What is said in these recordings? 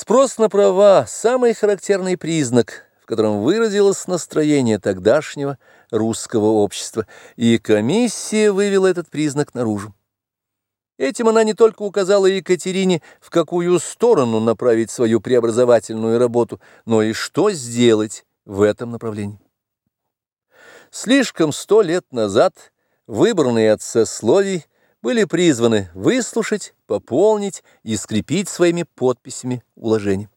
Спрос на права – самый характерный признак, в котором выразилось настроение тогдашнего русского общества, и комиссия вывела этот признак наружу. Этим она не только указала Екатерине, в какую сторону направить свою преобразовательную работу, но и что сделать в этом направлении. Слишком сто лет назад выбранные от сословий были призваны выслушать, пополнить и скрепить своими подписями уложение.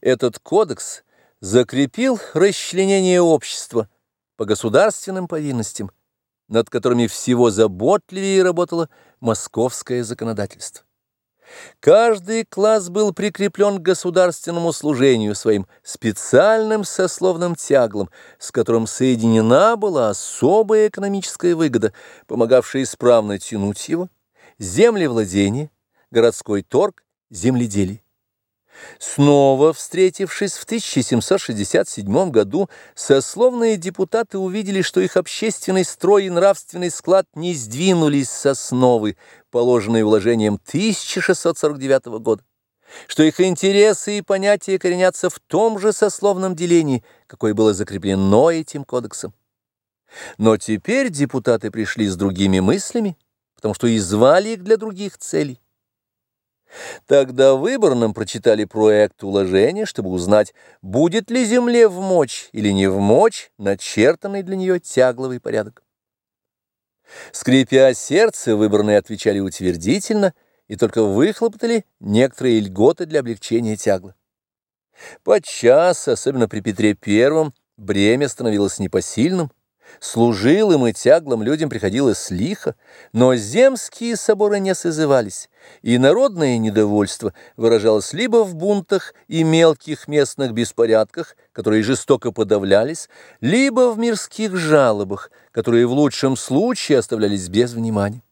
Этот кодекс закрепил расчленение общества по государственным повинностям, над которыми всего заботливее работало московское законодательство. Каждый класс был прикреплен к государственному служению своим специальным сословным тяглом, с которым соединена была особая экономическая выгода, помогавшая исправно тянуть его, землевладение, городской торг, земледелие. Снова встретившись в 1767 году, сословные депутаты увидели, что их общественный строй и нравственный склад не сдвинулись с основы, положенной вложением 1649 года, что их интересы и понятия коренятся в том же сословном делении, какое было закреплено этим кодексом. Но теперь депутаты пришли с другими мыслями, потому что и звали их для других целей. Тогда выборным прочитали проект уложения, чтобы узнать, будет ли земле в мочь или не в мочь начертанный для нее тягловый порядок. Скрипя сердце, выборные отвечали утвердительно и только выхлопотали некоторые льготы для облегчения тягла. Подчас, особенно при Петре Первом, бремя становилось непосильным, Служилым и тяглым людям приходилось лихо, но земские соборы не созывались, и народное недовольство выражалось либо в бунтах и мелких местных беспорядках, которые жестоко подавлялись, либо в мирских жалобах, которые в лучшем случае оставлялись без внимания.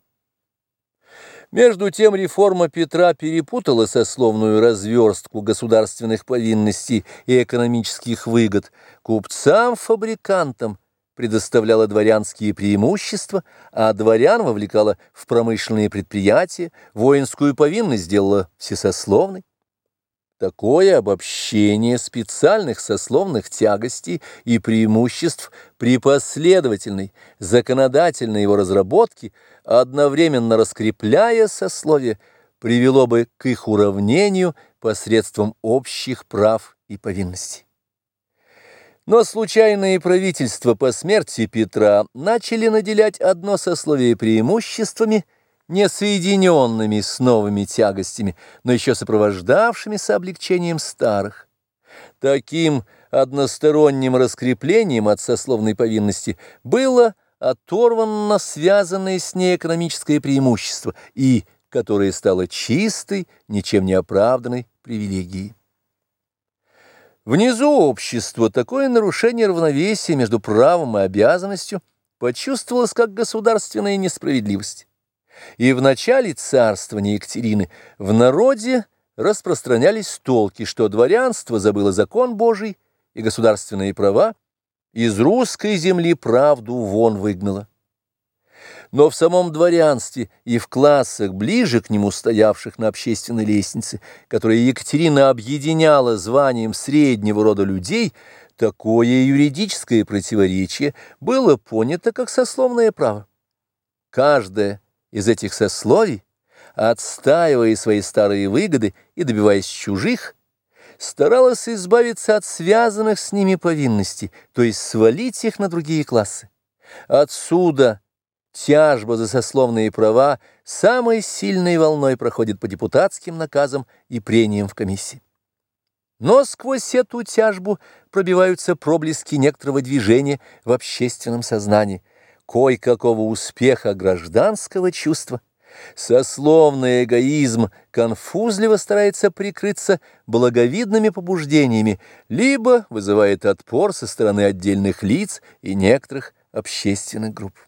Между тем реформа Петра перепутала сословную разверстку государственных повинностей и экономических выгод купцам-фабрикантам, предоставляла дворянские преимущества, а дворян вовлекала в промышленные предприятия, воинскую повинность сделала всесословной. Такое обобщение специальных сословных тягостей и преимуществ при последовательной законодательной его разработке, одновременно раскрепляя сословие, привело бы к их уравнению посредством общих прав и повинностей. Но случайные правительства по смерти Петра начали наделять одно сословие преимуществами, не соединенными с новыми тягостями, но еще сопровождавшимися облегчением старых. Таким односторонним раскреплением от сословной повинности было оторвано связанное с ней экономическое преимущество и которое стало чистой, ничем не оправданной привилегией. Внизу общества такое нарушение равновесия между правом и обязанностью почувствовалось как государственная несправедливость. И в начале царствования Екатерины в народе распространялись толки, что дворянство забыло закон Божий и государственные права, из русской земли правду вон выгнало но в самом дворянстве и в классах, ближе к нему стоявших на общественной лестнице, которые Екатерина объединяла званием среднего рода людей, такое юридическое противоречие было понято как сословное право. Каждое из этих сословий, отстаивая свои старые выгоды и добиваясь чужих, старалась избавиться от связанных с ними повинностей, то есть свалить их на другие классы. Отсюда – Тяжба за сословные права самой сильной волной проходит по депутатским наказам и прениям в комиссии. Но сквозь эту тяжбу пробиваются проблески некоторого движения в общественном сознании, кое-какого успеха гражданского чувства. Сословный эгоизм конфузливо старается прикрыться благовидными побуждениями, либо вызывает отпор со стороны отдельных лиц и некоторых общественных групп.